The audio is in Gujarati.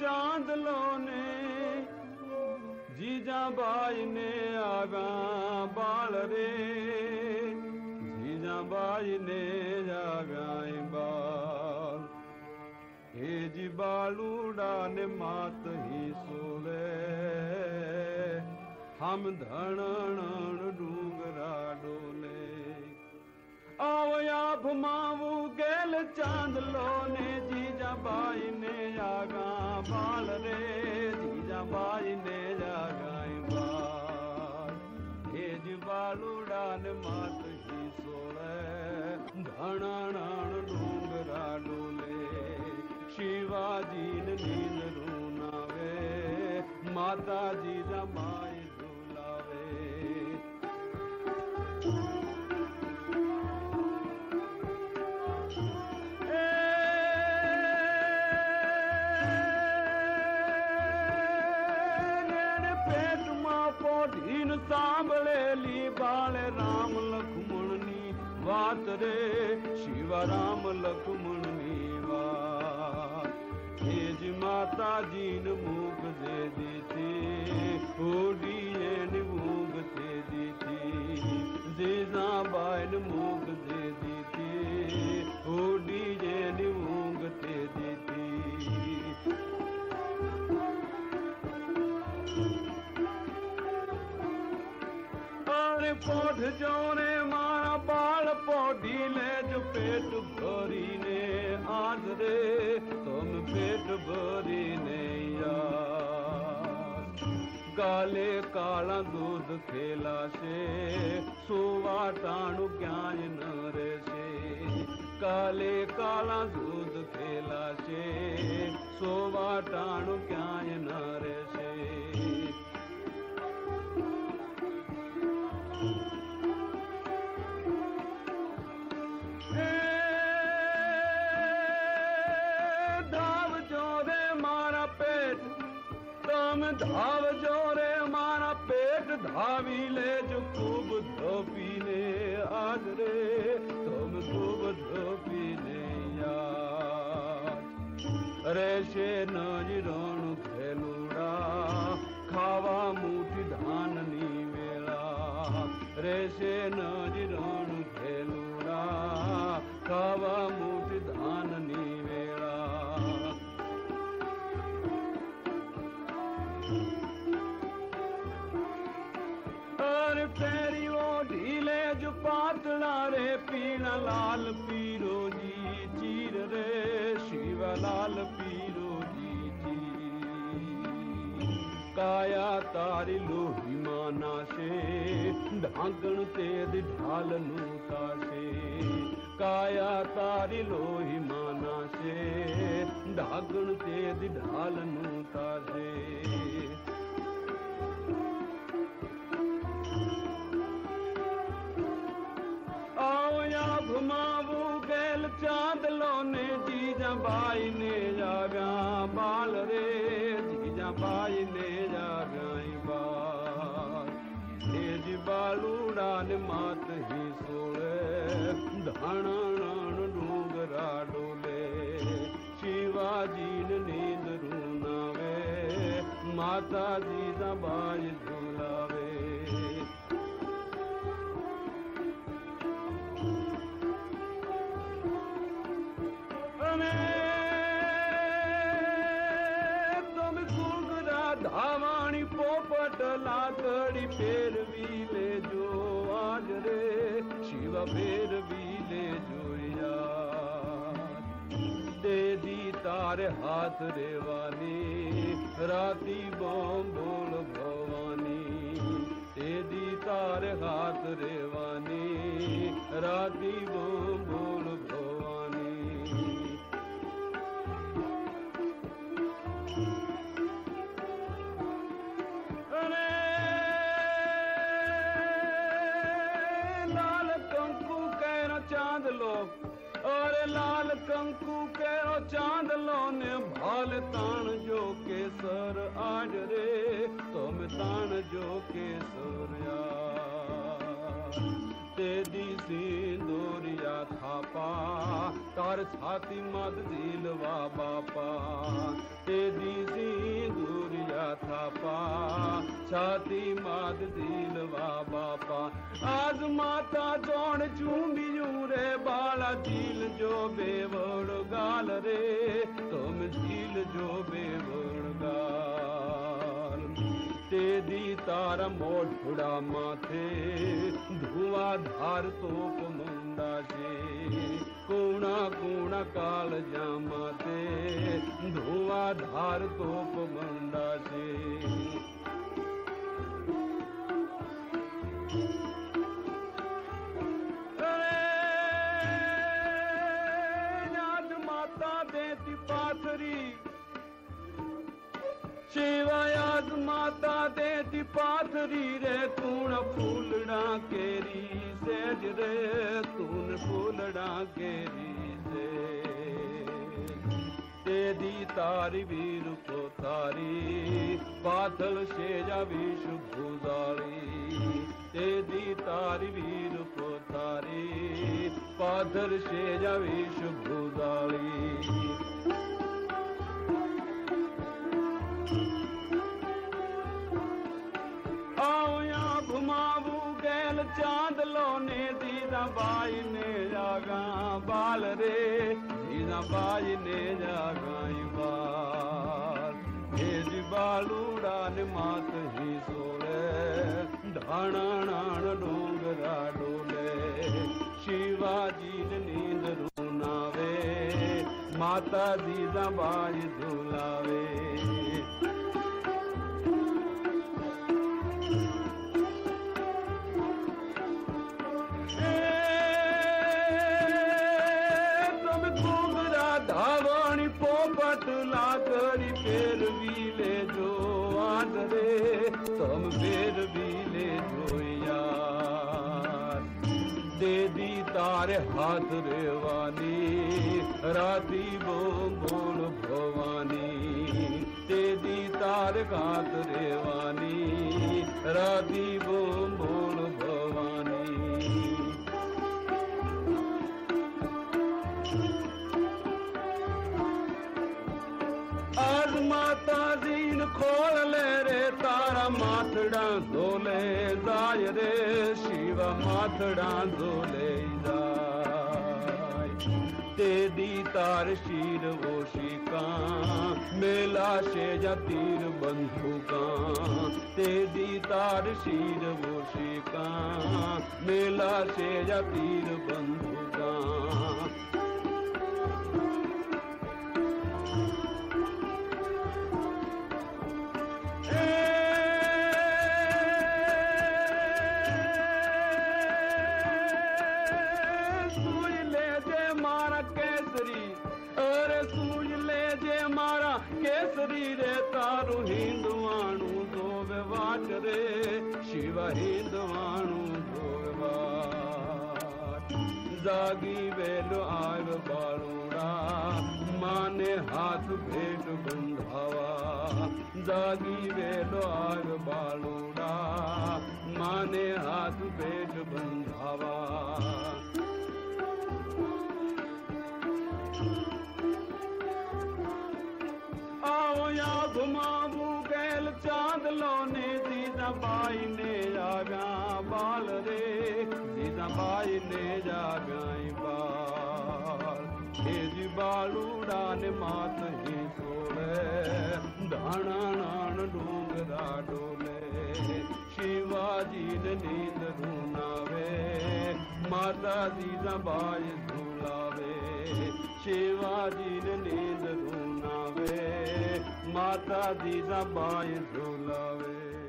चांद लोने जीजा बाई ने आगा बाल रे जीजा बाई ने जागाई बाल हे जी बालूडा न मात ही सोले हम धण આવયા ભમાવું ગેલ ચાંદલો ને જીજાબાઈ ને આગા બાળ રે, જીજાબાઈ ને જાગાઈ બાળ હેજ બાલુડા ને માત હી સોળે ધણાણ ડુંગરા ડોલે શિવાજી ને નીંદ રૂનાવે માતાજી જમાઈ ઝુલાવે સાંભળેલી બાળ રામ લખમણની વાત રે, શિવ રામ લખમણની વાત. એજ માતાજીન મૂક દે દીધી હોડી એની ઊંઘ તે દીધી જીજાબાઈ મુખ જોને મારા બાળ પોઢી જ પેટ ભરીને આજ રે, તમ પેટ ભરીને ગાલે કાળા દૂધ ખેલાશે, સુવા ટાણું ક્યાંય ન રહેશે. કાલે કાળા દૂધ ખેલાશે, સોવા તમે ધાવજો રે, મારા પેટ ધાવી લેજો, ખૂબ ધોપીને આજ રે. તમે ખૂબ ધોપીને યાદ રહેશે નજરોણું ખેલુડા, ખાવા મૂઠી ધાનની વેળા. રહેશે નજરોણું ખેલુડા, ખાવા મુઠી मातड़ा रे पीण लाल पीरो जी चीर रे शिव लाल पीरो जी जी काया तारी लोही माना से ढांगण तेज ढाल नूता से काया तारी लोही माना से ढांगण तेज ढाल नूता से જીજા બાઈ ને જાવ્યા બાલ રે જીજા બાઈ ને જાવ્યા બાલ. તેજ બાલુડા ને માત હી સોળે ધાણ ડુંગરા ડોલે. શિવાજી ને નીંદ રૂનાવે, માતાજી જા બાઈ ઝુલાવે પોપટ લાકડી ફેરવી લેજો આજ રે. શિવ ફેરવી લેજો દેદી તારે હાથ રેવાની, રાતી બોમ બોલ ભવાની. તેદી તારે હાથ રેવાની, રાતી બોમ બોલ ચાંદલો અરે લાલ કંકુ કેરો ચાંદલો ને ભાલ તાણ જો કેસર આજ રે તમે તાણ જો કેસર તાર છાતી મત દિલવા બાપા. તે દીસી દુરિયા થાપા. છાતી મત દિલવા બાપા. આજ માતા જોણ ચૂંબિયું રે બાળા દિલ જો બેવડ ગાલ રે. તમ દિલ જો બેવડ ગાલ. તે દી તારા મોઢડા માથે ધુવા ધાર તોપ મુંડા છે કોણા કોણા કાળ જામાતે ધોવા ધાર તોપ મંડા છે પાથરી. શિવાયાદ માતા દેતી પાથરી રે કુણ ફૂલડા કેરી સેજ રે તું ફૂલડા કેરી સે તેદી તારી વીર પોતારી પાથલ સેજા વિષ ભૂજાળી તેદી તારી વીર પોતારી પાથલ સેજા વિષ ભૂજાળી ને જાગા બાલ રે જીજાબાઈ ને જાગાઈ બાલ હેજી બાલુડા ને માત હી સોરે ઢાણાણ ડોંગરા ડોલે શિવાજી ને નીંદ રૂનાવે માતા જીજાબાઈ ધુલાવે લાકડી ફેરવી લેજો આદરે તમ ફેરવી લેજો યાર. દેદી તારે હાથ રેવાની રાતી બોલ ભવાની. તેદી તારે હાથ રેવાની રાતી બોલ ਦਿੱਤਾ ਦੀਨ ਖੋਲ ਲੈ ਰੇ ਤਾਰਾ ਮਾਥੜਾ ਦੋਲੇ ਜਾਇ ਰੇ, ਸ਼ਿਵ ਮਾਥੜਾਂ ਦੋਲੇ ਜਾਇ ਤੇ ਦੀ ਤਾਰ ਸ਼ੀਰ ਵੋਸ਼ਿਕਾ ਮੇਲਾ ਸੇ ਜਾ ਤੀਰ ਬੰਧੂਕਾ ਤੇ ਦੀ ਤਾਰ ਸ਼ੀਰ ਵੋਸ਼ਿਕਾ ਮੇਲਾ ਸੇ ਜਾ ਤੀਰ ਬੰਧੂਕਾ કેસરી. અરે સૂઈ લેજે મારા કેસરી રે, તારું હિંદવાણું ધોવે વાટ રે. શિવ હિંદવાણું ધોવે વાટ. જાગી વેલો આવ બાળુડા માને હાથ ભેટ બંધાવા. જાગી વેલો આવ બાળુડા માને હાથ ભેટ આવ્યા ઘુમાવું ગેલ ચાંદલો ને જીજાબાઈ ને જાગ્યા બાલ રે જીજાબાઈ ને જાગાઈ બાલ એજી બાલુડા ને માત હી સોળે ધાણાણ ડુંગરા ડોલે શિવાજી ને નીંદ રૂનાવે માતા જીજાબાઈ સુલાવે શિવાજી ને નીંદ રૂના မာတာဒီသဘာယေသုလာဝေ